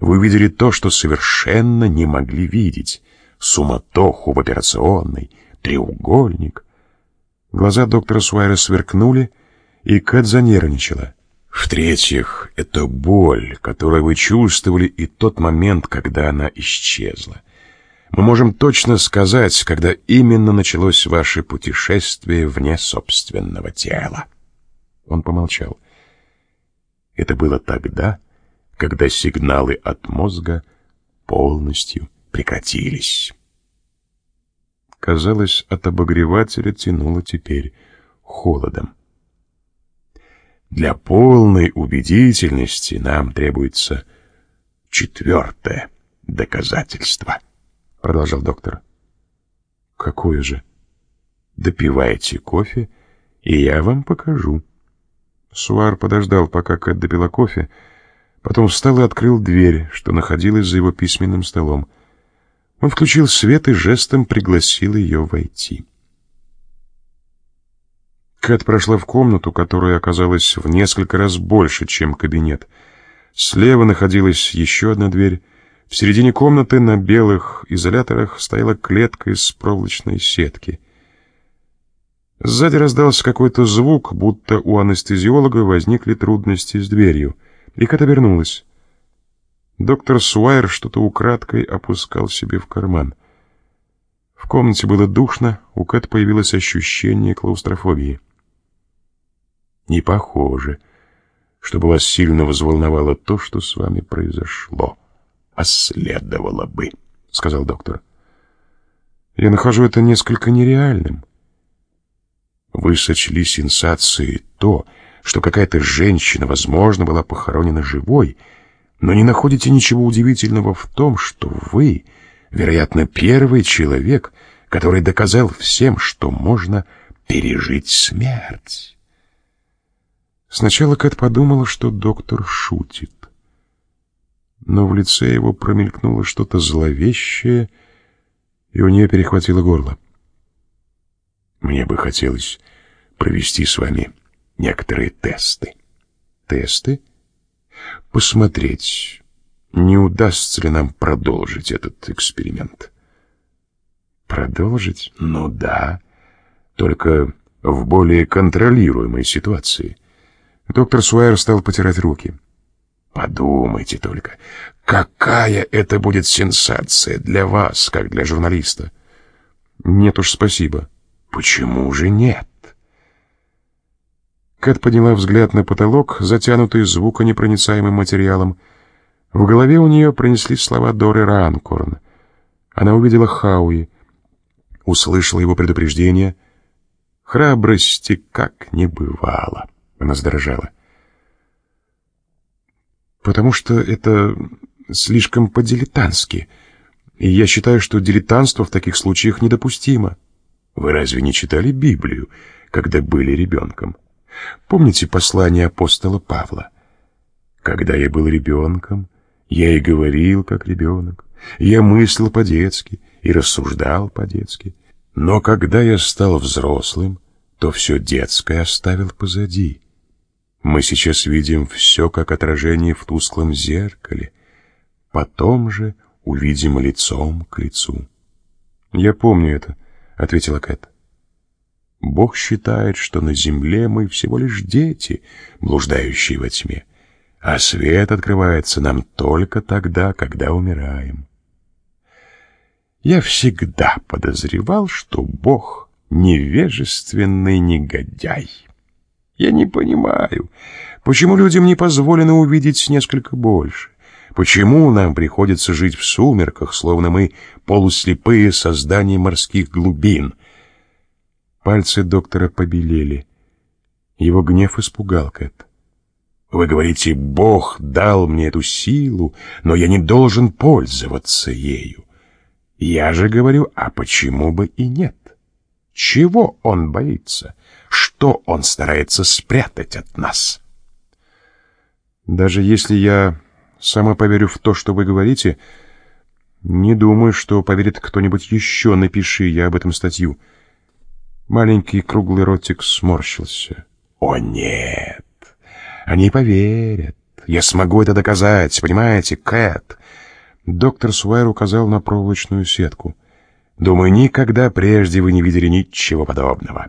Вы видели то, что совершенно не могли видеть. Суматоху в операционной, треугольник. Глаза доктора Суайра сверкнули, и Кэт занервничала. В-третьих, это боль, которую вы чувствовали и тот момент, когда она исчезла. Мы можем точно сказать, когда именно началось ваше путешествие вне собственного тела. Он помолчал. Это было тогда, когда сигналы от мозга полностью прекратились. Казалось, от обогревателя тянуло теперь холодом. Для полной убедительности нам требуется четвертое доказательство, продолжал доктор. Какое же? Допивайте кофе, и я вам покажу. Суар подождал, пока Кэт допила кофе, потом встал и открыл дверь, что находилась за его письменным столом. Он включил свет и жестом пригласил ее войти. Кэт прошла в комнату, которая оказалась в несколько раз больше, чем кабинет. Слева находилась еще одна дверь. В середине комнаты на белых изоляторах стояла клетка из проволочной сетки. Сзади раздался какой-то звук, будто у анестезиолога возникли трудности с дверью. И Кэт обернулась. Доктор Суайр что-то украдкой опускал себе в карман. В комнате было душно, у Кэт появилось ощущение клаустрофобии. Не похоже, чтобы вас сильно взволновало то, что с вами произошло. А следовало бы, — сказал доктор. Я нахожу это несколько нереальным. Вы сочли сенсацией то, что какая-то женщина, возможно, была похоронена живой, но не находите ничего удивительного в том, что вы, вероятно, первый человек, который доказал всем, что можно пережить смерть. Сначала Кэт подумала, что доктор шутит. Но в лице его промелькнуло что-то зловещее, и у нее перехватило горло. «Мне бы хотелось провести с вами некоторые тесты». «Тесты?» «Посмотреть, не удастся ли нам продолжить этот эксперимент». «Продолжить?» «Ну да, только в более контролируемой ситуации». Доктор Суайер стал потирать руки. Подумайте только, какая это будет сенсация для вас, как для журналиста. Нет уж, спасибо. Почему же нет? Кэт подняла взгляд на потолок, затянутый звуконепроницаемым материалом. В голове у нее пронеслись слова Доры Ранкорн. Она увидела Хауи, услышала его предупреждение. Храбрости как не бывало. Она задрожала. «Потому что это слишком по-дилетантски, и я считаю, что дилетантство в таких случаях недопустимо. Вы разве не читали Библию, когда были ребенком? Помните послание апостола Павла? Когда я был ребенком, я и говорил как ребенок, я мыслил по-детски и рассуждал по-детски. Но когда я стал взрослым, то все детское оставил позади» Мы сейчас видим все как отражение в тусклом зеркале. Потом же увидим лицом к лицу. «Я помню это», — ответила Кэт. «Бог считает, что на земле мы всего лишь дети, блуждающие во тьме, а свет открывается нам только тогда, когда умираем. Я всегда подозревал, что Бог — невежественный негодяй». Я не понимаю, почему людям не позволено увидеть несколько больше? Почему нам приходится жить в сумерках, словно мы полуслепые создания морских глубин? Пальцы доктора побелели. Его гнев испугал Кэт. Вы говорите, Бог дал мне эту силу, но я не должен пользоваться ею. Я же говорю, а почему бы и нет? Чего он боится? Что он старается спрятать от нас? Даже если я сама поверю в то, что вы говорите, не думаю, что поверит кто-нибудь еще. Напиши я об этом статью. Маленький круглый ротик сморщился. О, нет! Они поверят. Я смогу это доказать, понимаете, Кэт?» Доктор Суайр указал на проволочную сетку. «Думаю, никогда прежде вы не видели ничего подобного».